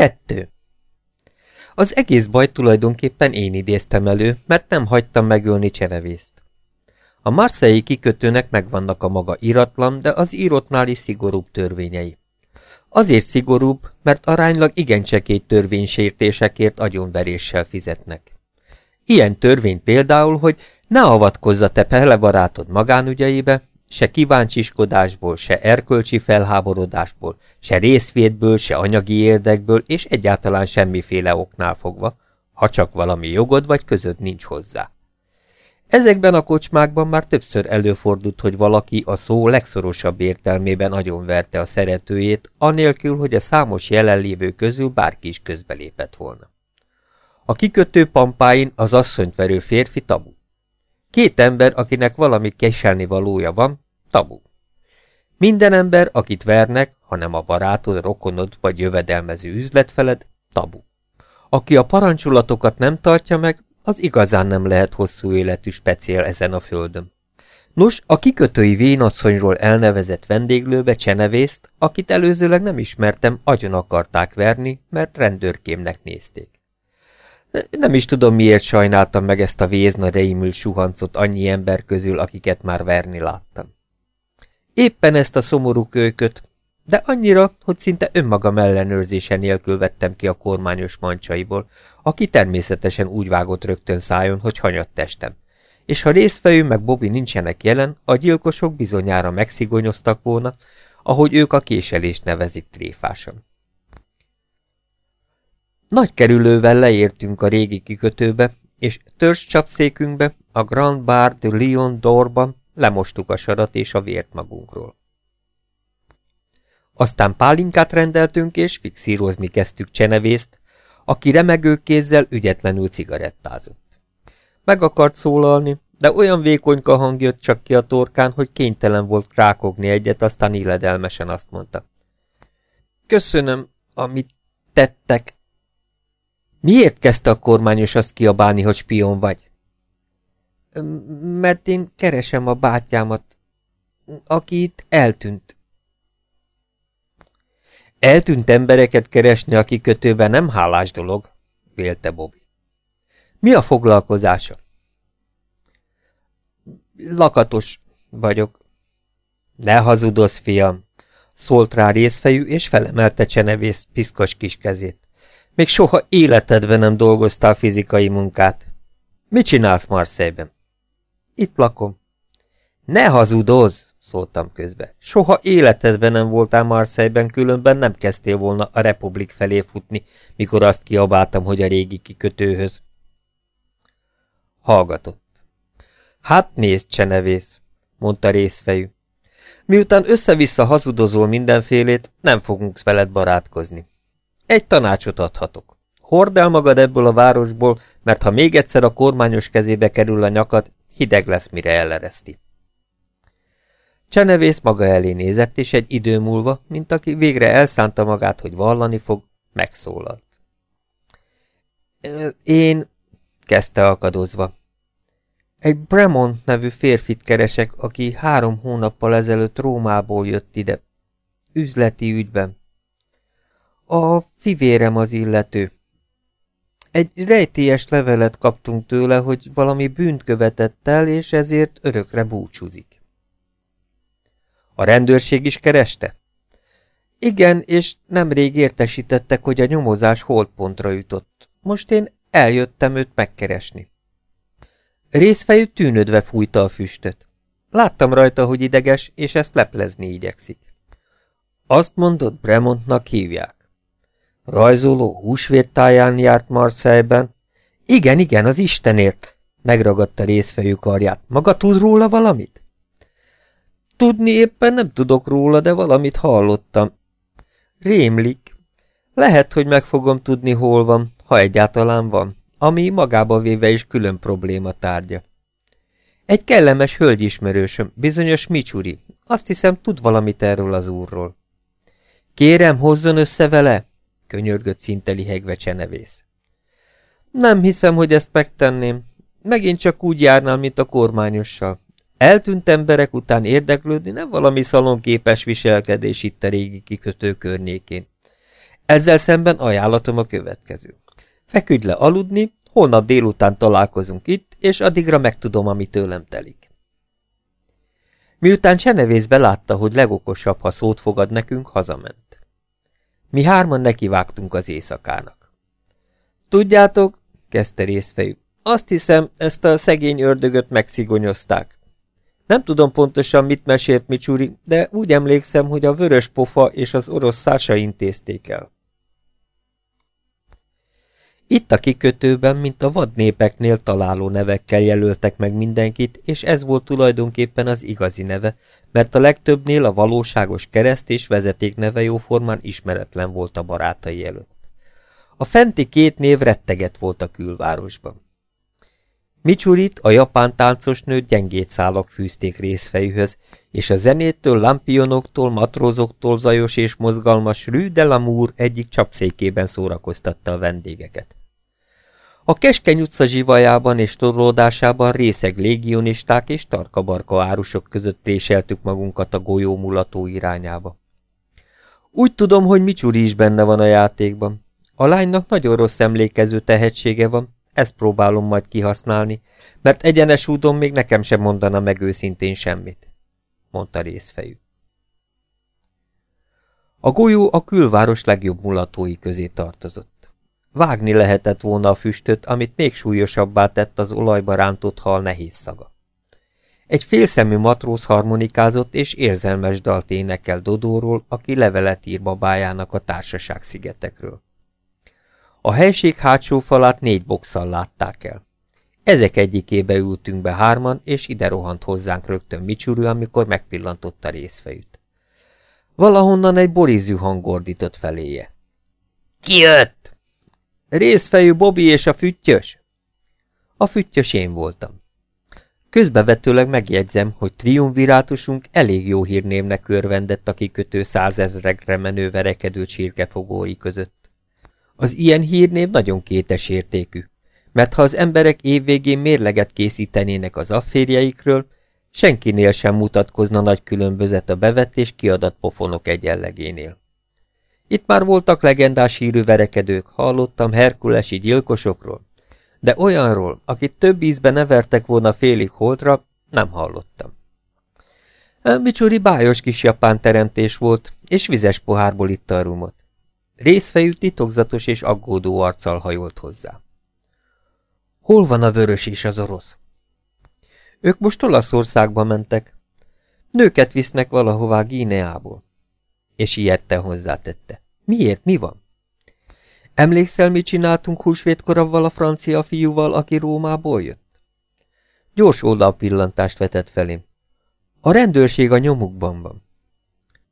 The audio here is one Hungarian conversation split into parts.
Kettő. Az egész baj tulajdonképpen én idéztem elő, mert nem hagytam megölni Csenevészt. A marszei kikötőnek megvannak a maga iratlan, de az írottnál is szigorúbb törvényei. Azért szigorúbb, mert aránylag igen csekély törvénysértésekért agyonveréssel fizetnek. Ilyen törvény például, hogy ne avatkozza te pele barátod magánügyeibe, se kíváncsiskodásból, se erkölcsi felháborodásból, se részvétből, se anyagi érdekből, és egyáltalán semmiféle oknál fogva, ha csak valami jogod vagy közöd nincs hozzá. Ezekben a kocsmákban már többször előfordult, hogy valaki a szó legszorosabb értelmében agyonverte a szeretőjét, anélkül, hogy a számos jelenlévő közül bárki is közbelépett volna. A kikötő pampáin az asszonyt verő férfi tabu. Két ember, akinek valami keselni valója van, tabu. Minden ember, akit vernek, hanem a barátod, rokonod vagy jövedelmező üzletfeled, tabu. Aki a parancsolatokat nem tartja meg, az igazán nem lehet hosszú életű speciál ezen a földön. Nos, a kikötői vénasszonyról elnevezett vendéglőbe csenevészt, akit előzőleg nem ismertem, agyon akarták verni, mert rendőrkémnek nézték. Nem is tudom, miért sajnáltam meg ezt a vézna reimül suhancot annyi ember közül, akiket már verni láttam. Éppen ezt a szomorú kölyköt, de annyira, hogy szinte önmagam ellenőrzése nélkül vettem ki a kormányos mancsaiból, aki természetesen úgy vágott rögtön szájon, hogy hanyat testem. És ha részfejű meg Bobby nincsenek jelen, a gyilkosok bizonyára megszigonyoztak volna, ahogy ők a késelést nevezik tréfásan. Nagy kerülővel leértünk a régi kikötőbe, és törzs csapszékünkbe, a Grand Bar de Lyon Dorban lemostuk a sarat és a vért magunkról. Aztán pálinkát rendeltünk, és fixírozni kezdtük csenevészt, aki remegő kézzel ügyetlenül cigarettázott. Meg akart szólalni, de olyan vékonyka hang jött csak ki a torkán, hogy kénytelen volt krákogni egyet, aztán illedelmesen azt mondta. Köszönöm, amit tettek. Miért kezdte a kormányos azt kiabálni, hogy spion vagy? Mert én keresem a bátyámat, aki itt eltűnt. Eltűnt embereket keresni a kikötőben nem hálás dolog, vélte Bobby. Mi a foglalkozása? Lakatos vagyok. Ne hazudozz, fiam, szólt rá részfejű, és felemelte csenevész piszkos kis kezét. Még soha életedben nem dolgoztál fizikai munkát. Mit csinálsz Marseille-ben? Itt lakom. Ne hazudozz, szóltam közbe. Soha életedben nem voltál Marseille-ben, különben nem kezdtél volna a Republik felé futni, mikor azt kiabáltam, hogy a régi kikötőhöz. Hallgatott. Hát nézd, csenevész, mondta részfejű. Miután össze-vissza hazudozol mindenfélét, nem fogunk veled barátkozni. Egy tanácsot adhatok. Hord el magad ebből a városból, mert ha még egyszer a kormányos kezébe kerül a nyakad, hideg lesz, mire elereszti. Csenevész maga elé nézett, és egy idő múlva, mint aki végre elszánta magát, hogy vallani fog, megszólalt. Én, kezdte akadozva. Egy Bremont nevű férfit keresek, aki három hónappal ezelőtt Rómából jött ide. Üzleti ügyben. A fivérem az illető. Egy rejtélyes levelet kaptunk tőle, hogy valami bűnt követett el, és ezért örökre búcsúzik. A rendőrség is kereste? Igen, és nemrég értesítettek, hogy a nyomozás holdpontra jutott. Most én eljöttem őt megkeresni. Részfejű tűnödve fújta a füstöt. Láttam rajta, hogy ideges, és ezt leplezni igyekszik. Azt mondott, Bremontnak hívják. Rajzoló húsvéttáján járt Marseille-ben. Igen, igen, az Istenért! Megragadta részfejű karját. Maga tud róla valamit? Tudni éppen nem tudok róla, de valamit hallottam. Rémlik. Lehet, hogy meg fogom tudni, hol van, ha egyáltalán van, ami magába véve is külön probléma tárgya. Egy kellemes hölgyismerősöm, bizonyos Micsuri, azt hiszem tud valamit erről az úrról. Kérem, hozzon össze vele, könyörgött szinte lihegve csenevész. Nem hiszem, hogy ezt megtenném. Megint csak úgy járnál, mint a kormányossal. Eltűnt emberek után érdeklődni nem valami szalonképes viselkedés itt a régi kikötő környékén. Ezzel szemben ajánlatom a következő. Feküdj le aludni, holnap délután találkozunk itt, és addigra megtudom, ami tőlem telik. Miután Csenevészbe látta, hogy legokosabb, ha szót fogad nekünk, hazament. Mi hárman nekivágtunk az éjszakának. Tudjátok, kezdte részfejű, azt hiszem, ezt a szegény ördögöt megszigonyozták. Nem tudom pontosan, mit mesélt Micsuri, de úgy emlékszem, hogy a vörös pofa és az orosz szása intézték el. Itt a kikötőben, mint a vadnépeknél találó nevekkel jelöltek meg mindenkit, és ez volt tulajdonképpen az igazi neve, mert a legtöbbnél a valóságos kereszt és vezeték neve jóformán ismeretlen volt a barátai előtt. A fenti két név retteget volt a külvárosban. Micsurit, a japán táncosnőt gyengét szálak fűzték részfejűhöz, és a zenétől, lampionoktól, matrózoktól zajos és mozgalmas Rue de l'Amour egyik csapszékében szórakoztatta a vendégeket. A keskeny utca zsivajában és torlódásában részeg légionisták és tarkabarka árusok között préseltük magunkat a golyó mulató irányába. Úgy tudom, hogy Micsuri is benne van a játékban. A lánynak nagyon rossz emlékező tehetsége van, ezt próbálom majd kihasználni, mert egyenes úton még nekem sem mondana meg őszintén semmit, mondta részfejű. A golyó a külváros legjobb mulatói közé tartozott. Vágni lehetett volna a füstöt, amit még súlyosabbá tett az olajba rántott hal nehéz szaga. Egy félszemű matróz harmonikázott és érzelmes dalt énekel Dodóról, aki levelet ír babájának a társaság szigetekről. A helység hátsó falát négy boxal látták el. Ezek egyikébe ültünk be hárman, és ide rohant hozzánk rögtön Micsuru, amikor megpillantotta részfejűt. Valahonnan egy borizű hang gordított feléje. Ki jött? Részfejű Bobby és a füttyös? A füttyös én voltam. Közbevetőleg megjegyzem, hogy triumvirátusunk elég jó hírnémnek örvendett a kikötő százezrekre menő verekedő csirkefogói között. Az ilyen hírnév nagyon kétes értékű, mert ha az emberek évvégén mérleget készítenének az afférjeikről, senkinél sem mutatkozna nagy különbözet a bevett és kiadat pofonok egyenlegénél. Itt már voltak legendás hírű verekedők, hallottam herkulesi gyilkosokról, de olyanról, akit több ízben nevertek volna félig holdra, nem hallottam. Micsuri bájos kis japán teremtés volt, és vizes pohárból itta a rumot. Részfejű titokzatos és aggódó arccal hajolt hozzá. Hol van a vörös és az orosz? Ők most Olaszországba mentek. Nőket visznek valahová Gíneából. És ilyetten hozzátette. Miért, mi van? Emlékszel, mit csináltunk húsvétkor avval a francia fiúval, aki Rómából jött? Gyors oldalpillantást vetett felém. A rendőrség a nyomukban van.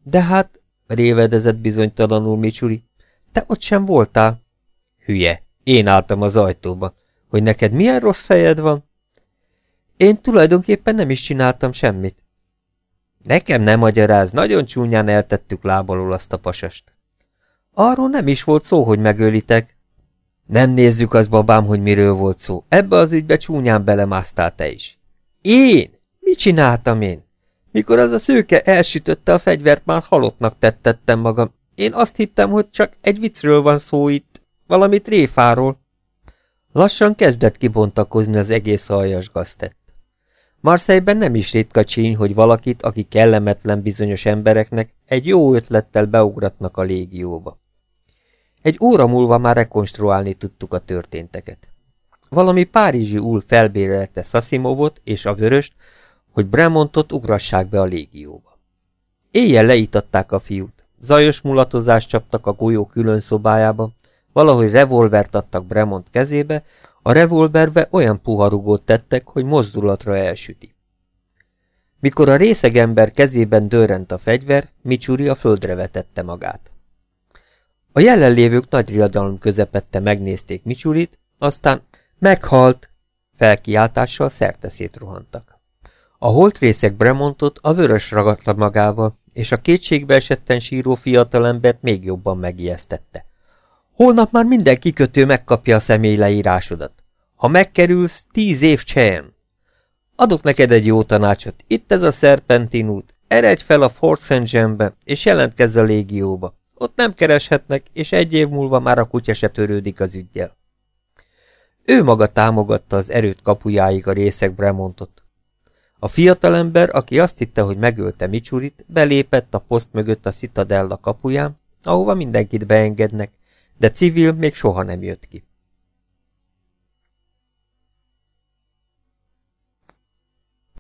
De hát, révedezett bizonytalanul Micsuri, te ott sem voltál? Hülye, én álltam az ajtóba. Hogy neked milyen rossz fejed van? Én tulajdonképpen nem is csináltam semmit. Nekem nem magyaráz, nagyon csúnyán eltettük lábalól azt a pasast. Arról nem is volt szó, hogy megölitek. Nem nézzük az, babám, hogy miről volt szó. Ebbe az ügybe csúnyán belemásztál te is. Én? Mit csináltam én? Mikor az a szőke elsütötte a fegyvert, már halottnak tettettem magam. Én azt hittem, hogy csak egy viccről van szó itt, valami tréfáról. Lassan kezdett kibontakozni az egész aljas gaztett. Marseille-ben nem is ritka csíny, hogy valakit, aki kellemetlen bizonyos embereknek, egy jó ötlettel beugratnak a légióba. Egy óra múlva már rekonstruálni tudtuk a történteket. Valami párizsi úl felbérelte Szaszimovot és a vöröst, hogy Bremontot ugrassák be a légióba. Éjjel leítatták a fiút. Zajos mulatozást csaptak a golyó külön szobájába, valahogy revolvert adtak Bremont kezébe, a revolverbe olyan puharugót tettek, hogy mozdulatra elsüti. Mikor a részeg ember kezében dörrent a fegyver, Micsuri a földre vetette magát. A jelenlévők nagy riadalom közepette megnézték Micsurit, aztán meghalt felkiáltással szerte rohantak. A holtrészek Bremontot a vörös ragadta magával, és a kétségbe esetten síró fiatalembert még jobban megijesztette. Holnap már minden kikötő megkapja a személy leírásodat. Ha megkerülsz, tíz év csejem. Adok neked egy jó tanácsot. Itt ez a szerpentin út. Eredj fel a Fort St. Jean-be, és jelentkezz a légióba. Ott nem kereshetnek, és egy év múlva már a kutya se törődik az ügyjel. Ő maga támogatta az erőt kapujáig a részek Bremontot. A fiatalember, aki azt hitte, hogy megölte Micsurit, belépett a poszt mögött a Citadella kapuján, ahova mindenkit beengednek, de civil még soha nem jött ki.